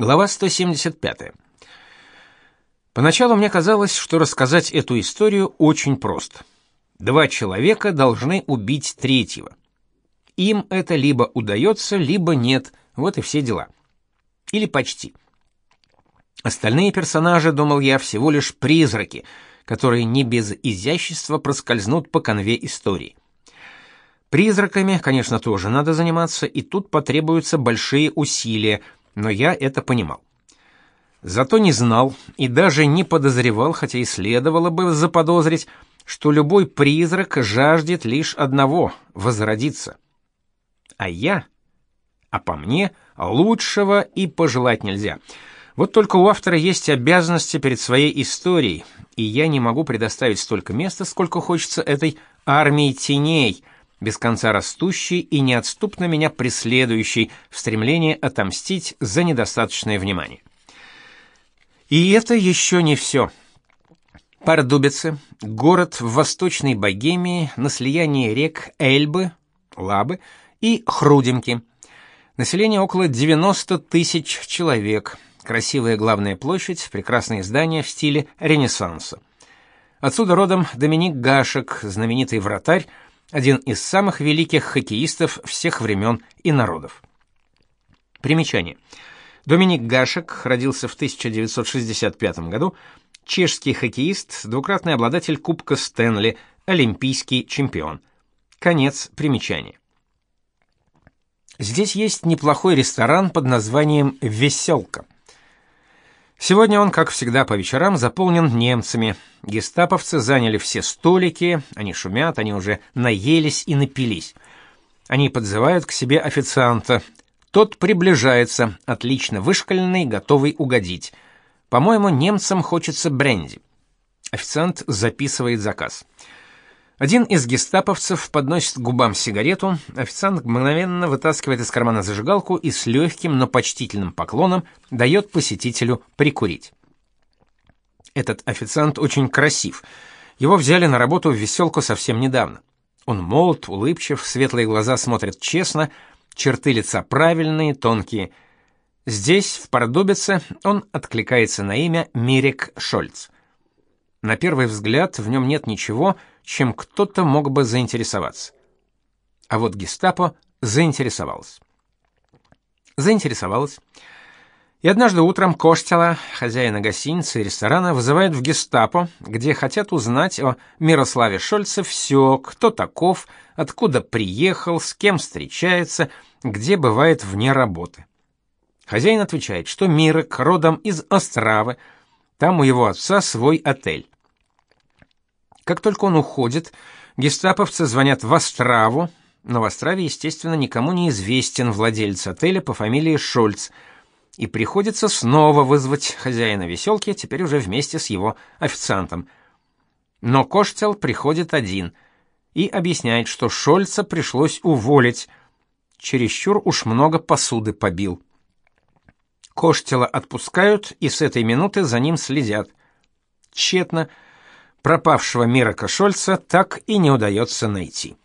Глава 175. Поначалу мне казалось, что рассказать эту историю очень просто. Два человека должны убить третьего. Им это либо удается, либо нет. Вот и все дела. Или почти. Остальные персонажи, думал я, всего лишь призраки, которые не без изящества проскользнут по конве истории. Призраками, конечно, тоже надо заниматься, и тут потребуются большие усилия – но я это понимал. Зато не знал и даже не подозревал, хотя и следовало бы заподозрить, что любой призрак жаждет лишь одного — возродиться. А я? А по мне, лучшего и пожелать нельзя. Вот только у автора есть обязанности перед своей историей, и я не могу предоставить столько места, сколько хочется этой армии теней — без конца растущий и неотступно меня преследующий в стремлении отомстить за недостаточное внимание. И это еще не все. Пардубицы — город в восточной Богемии на слиянии рек Эльбы, Лабы и Хрудимки. Население около 90 тысяч человек. Красивая главная площадь, прекрасные здания в стиле Ренессанса. Отсюда родом Доминик Гашек, знаменитый вратарь, один из самых великих хоккеистов всех времен и народов. Примечание. Доминик Гашек родился в 1965 году, чешский хоккеист, двукратный обладатель Кубка Стэнли, олимпийский чемпион. Конец примечания. Здесь есть неплохой ресторан под названием «Веселка». Сегодня он, как всегда по вечерам, заполнен немцами. Гестаповцы заняли все столики, они шумят, они уже наелись и напились. Они подзывают к себе официанта. Тот приближается, отлично вышкаленный, готовый угодить. По-моему, немцам хочется бренди. Официант записывает заказ. Один из гестаповцев подносит к губам сигарету, официант мгновенно вытаскивает из кармана зажигалку и с легким, но почтительным поклоном дает посетителю прикурить. Этот официант очень красив. Его взяли на работу в веселку совсем недавно. Он молод, улыбчив, светлые глаза смотрят честно, черты лица правильные, тонкие. Здесь, в Пордубице, он откликается на имя Мирек Шольц. На первый взгляд в нем нет ничего, чем кто-то мог бы заинтересоваться. А вот гестапо заинтересовалось. Заинтересовалось. И однажды утром Коштела, хозяина гостиницы и ресторана, вызывают в гестапо, где хотят узнать о Мирославе Шольце все, кто таков, откуда приехал, с кем встречается, где бывает вне работы. Хозяин отвечает, что Мирок родом из Остравы, там у его отца свой отель. Как только он уходит, гестаповцы звонят в Остраву, но в Острове, естественно, никому не известен владелец отеля по фамилии Шольц, и приходится снова вызвать хозяина веселки, теперь уже вместе с его официантом. Но Коштел приходит один и объясняет, что Шольца пришлось уволить, чересчур уж много посуды побил. Коштела отпускают, и с этой минуты за ним следят. Тщетно, пропавшего Мира Кошольца так и не удается найти.